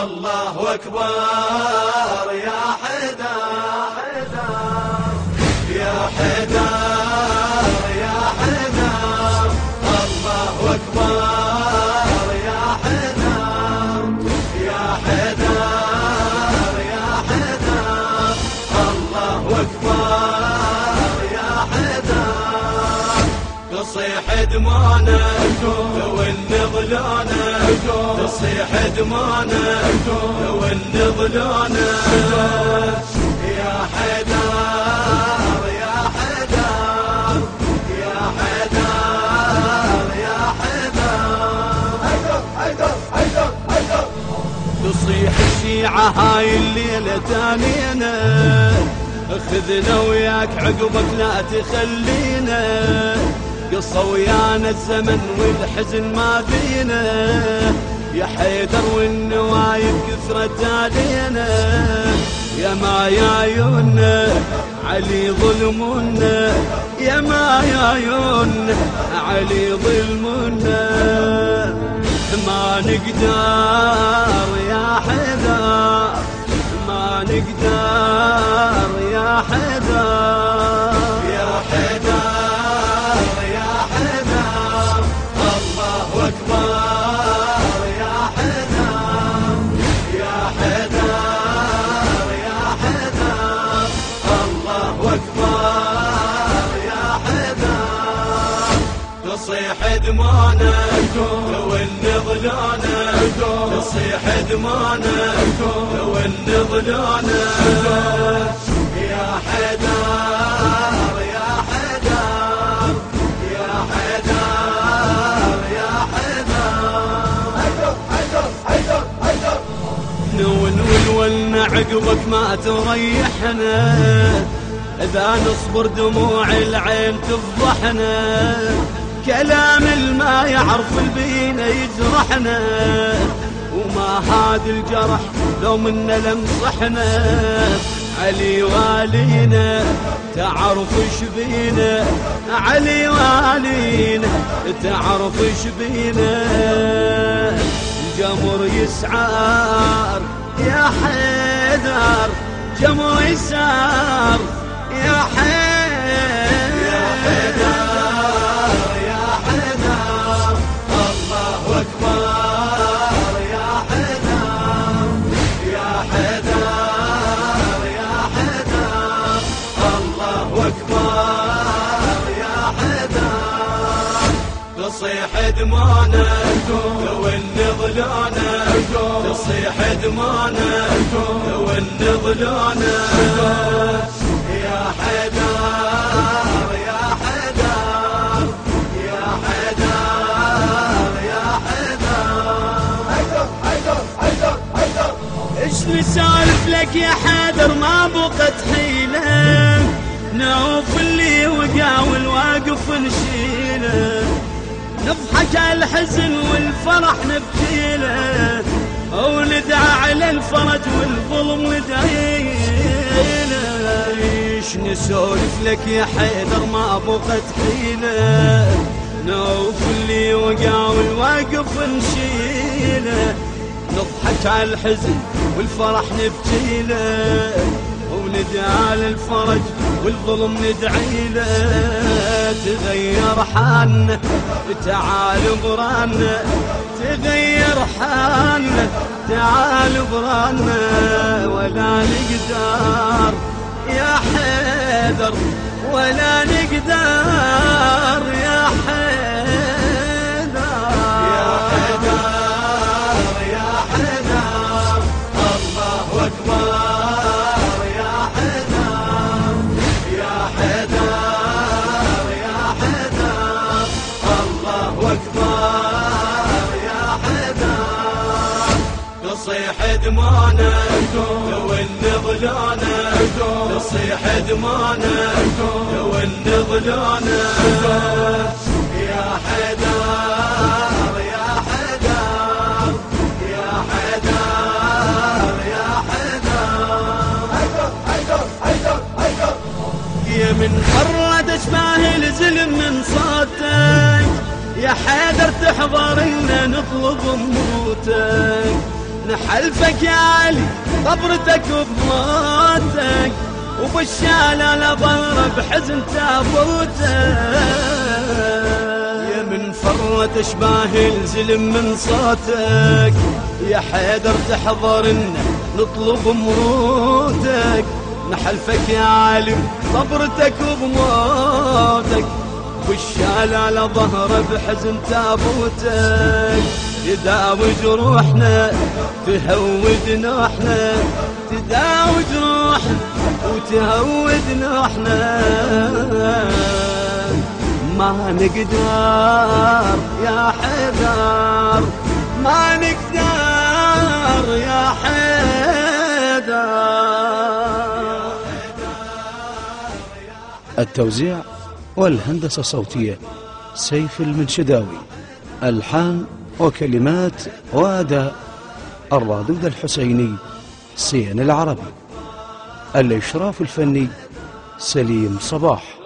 الله أكبر يا حيدر يا تصيح دموعنا والنضلانه تصيح دمانا والنضلانا يا حيدر يا حيدر يا يا حيدر تصيح الشيعة هاي الليلة تانينا خذنا وياك عقبك لا تخلينا. قصة ويانا الزمن والحزن ما بينا يا حيدر والنوايب كثرت علينا. يا ما يايونا علي ظلمنا يا ما يايونا علي ظلمنا ما نقدر يا حيدر ما نقدر يا حيدر. تصيح دمانا والنضلانا تصيح دمانا والنضلانا يا عقبك ما تريحنا. إذا نصبر دموع العين تفضحنا. كلام الما يعرف البينا يجرحنا. وما هاد الجرح لو منا لمصحنا. علي والينا تعرف شبينا علي والينا تعرف شبينا الجمر يسعار يا حيدر جمر يسعار يا حيدر تصيح دمانا والنضلانا تصيح دمانا والنضلانا يا حدار يا حدار يا حدار يا حدار حيدر حيدر حيدر حيدر. إيش نسالف لك يا حدر ما بقت حيلة. نوف اللي وقع والواقف نشيلة. نضحك على الحزن والفرح نبكيله وندعى على الفرج والظلم ندعيله إيش نسولف لك يا حيدر ما بغت حيله؟ نوف اللي وقع والواقف نشيله. نضحك على الحزن والفرح نبكيله وندعى للفرج والظلم ندعي له تغير حالنا تعال برانا تغير حالنا تعال برانا ولا نقدر يا حيدر ولا نقدر تصيح دمانا والنضلانا تصيح دمانا والنضلانا يا حدار يا يا يا يا من فرد اشباه الزلم من صوتك يا حيدر تحضر ان نطلب موتك. نحلفك يا علي قبرتك وبموتك وبالشالة لظهر بحزن تابوتك. يا من فرت اشباه الزلم من صوتك يا حيدر تحضرنا نطلب مروتك. نحلفك يا عالم صبرتك وبموتك والشال على ظهره بحزن تابوتك تداوي جروحنا تهود نوحنا. تداوي جروحنا وتهود نوحنا. ما نقدر يا حيدر ما نقدر يا حيدر. التوزيع والهندسة الصوتية سيف المنشداوي. ألحان وكلمات وأداء الرادود الحسيني سين العربي. الإشراف الفني سليم صباح.